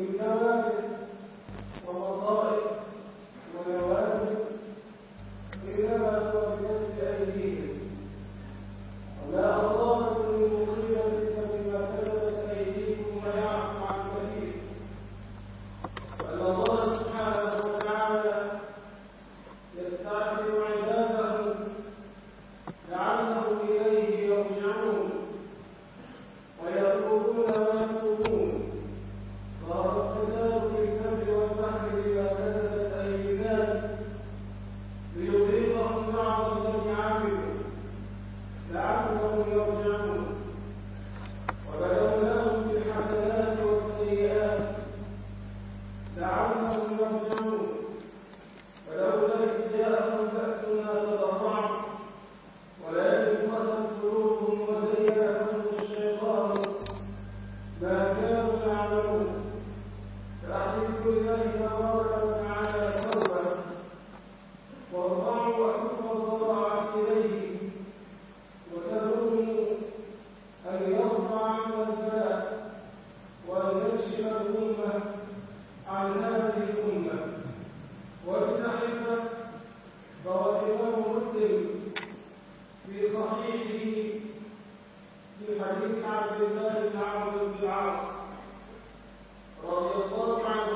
إِنَّا مسلم في صحيحه في حديث عبد الله بن عمرو بن العاص رضي الله عنه.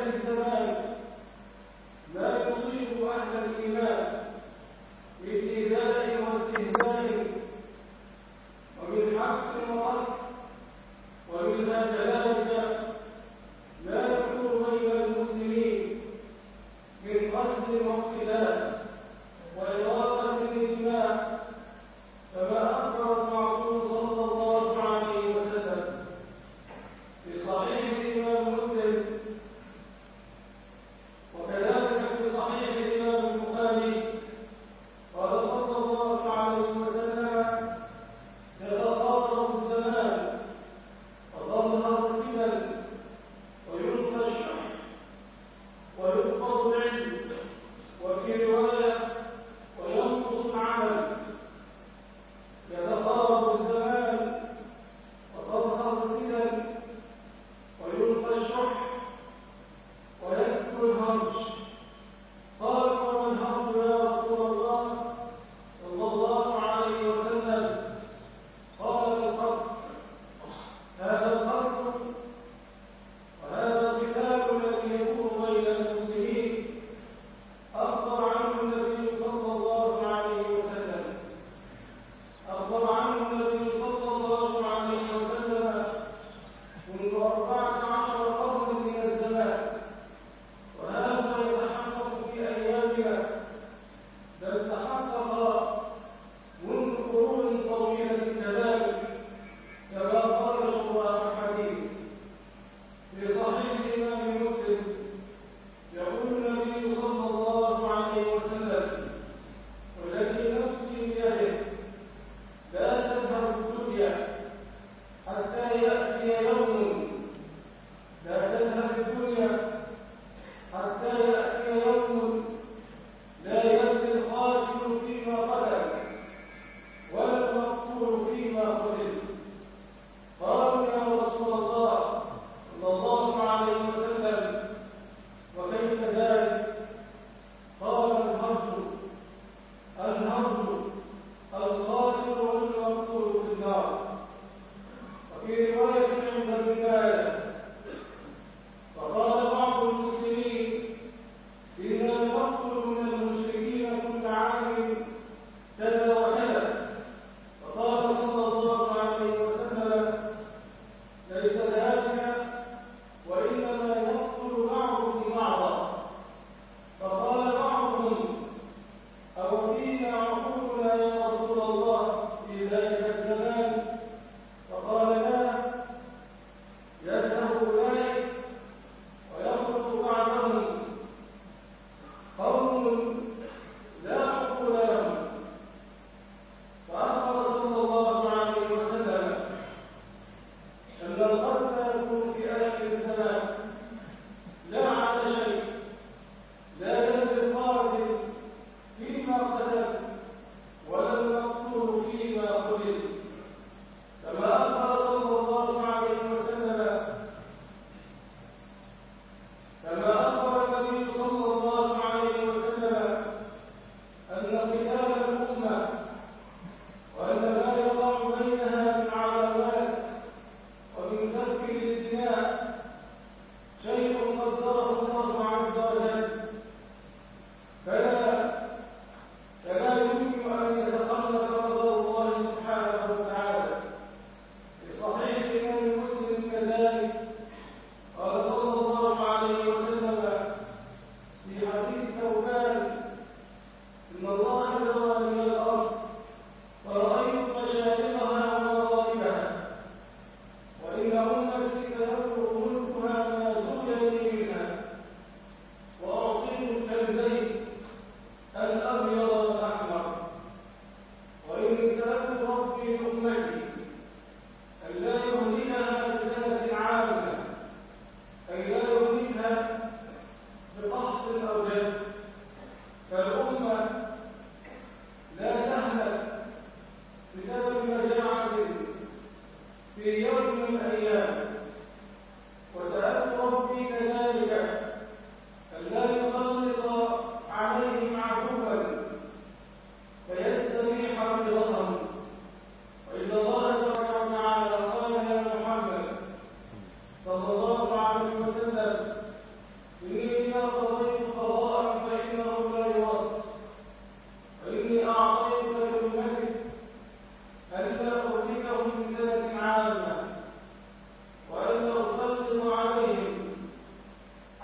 هذا الزمان لا يصيب أهل الإيمان لابتذال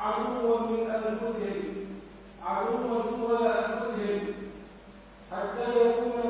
عدوا من أنفسهم. عدوا سوى أنفسهم. حتى يكون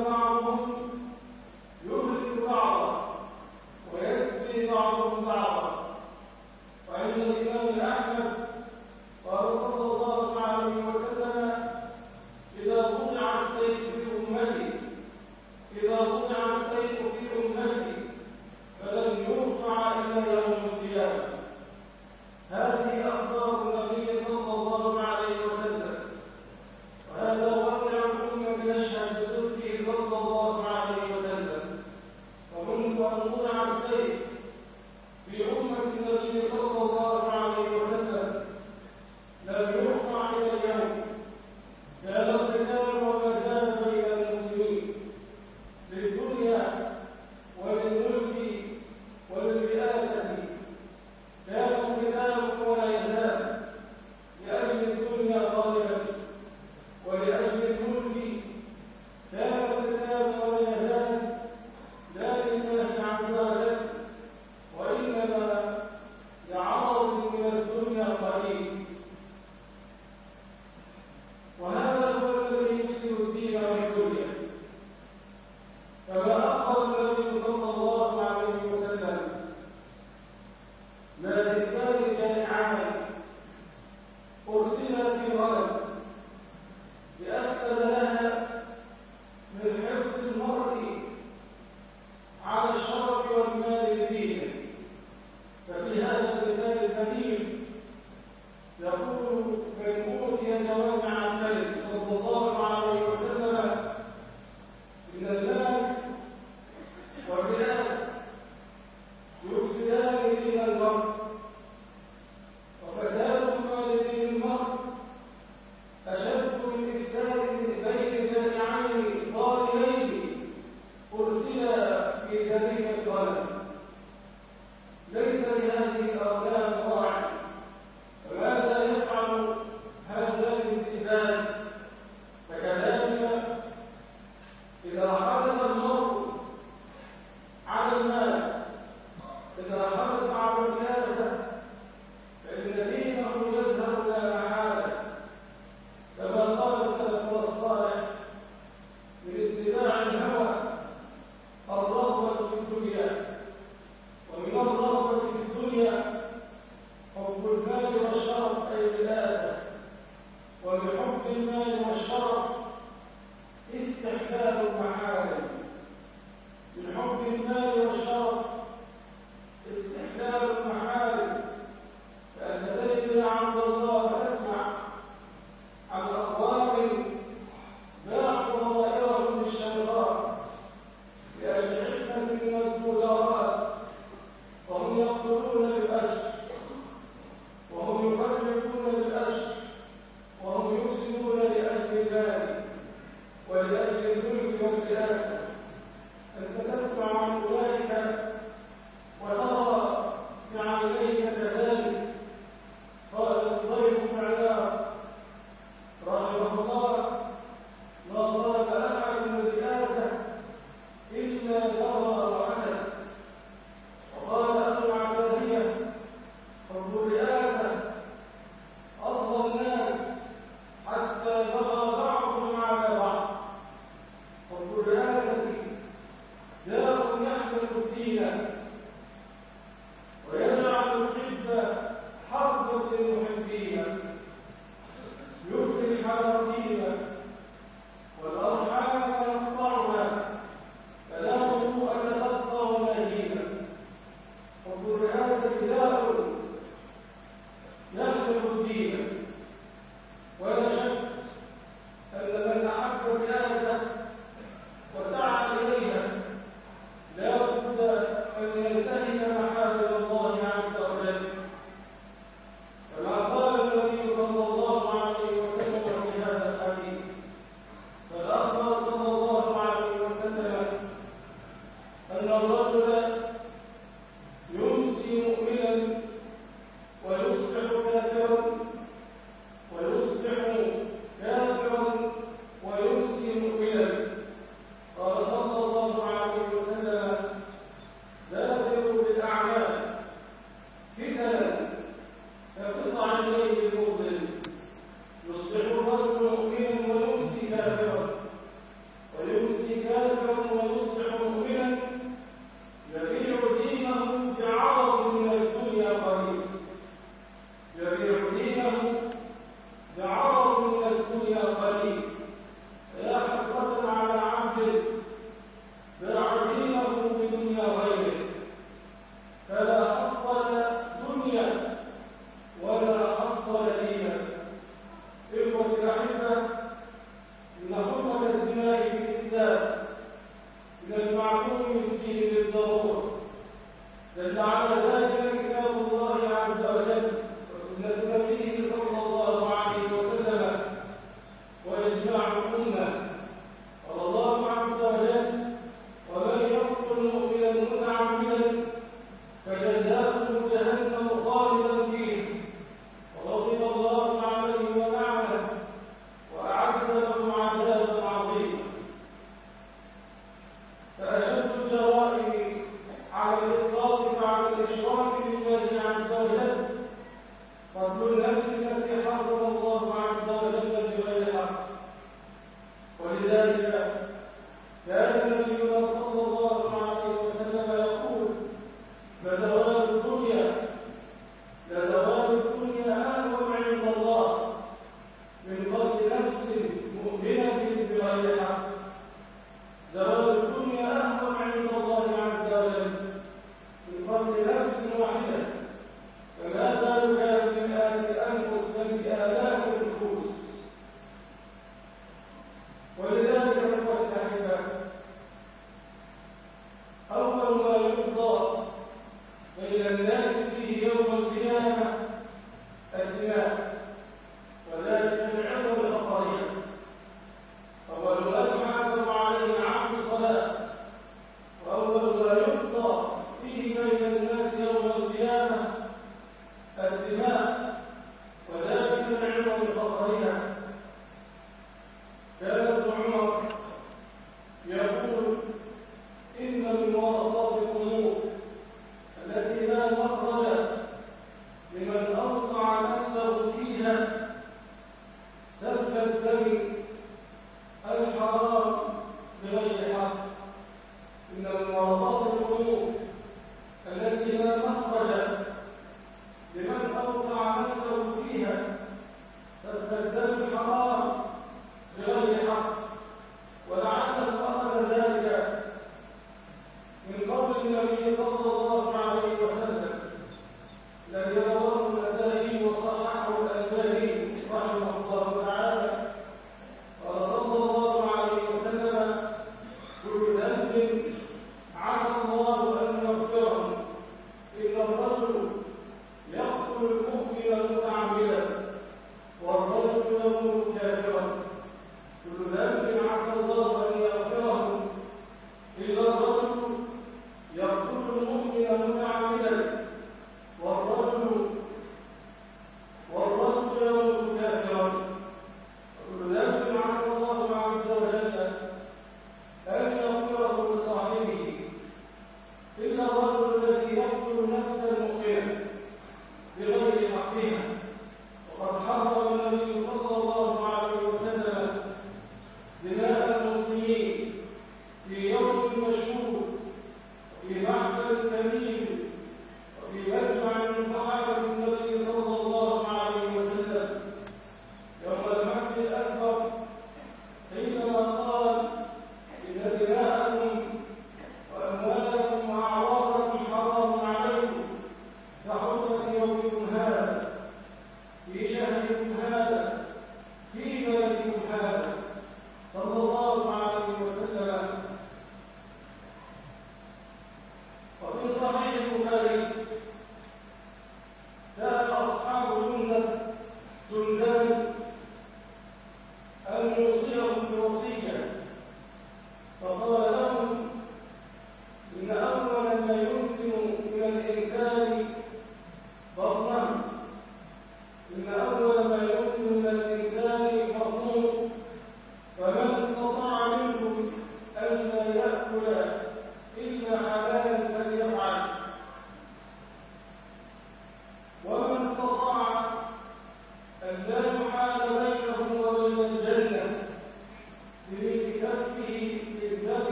Yo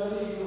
أنت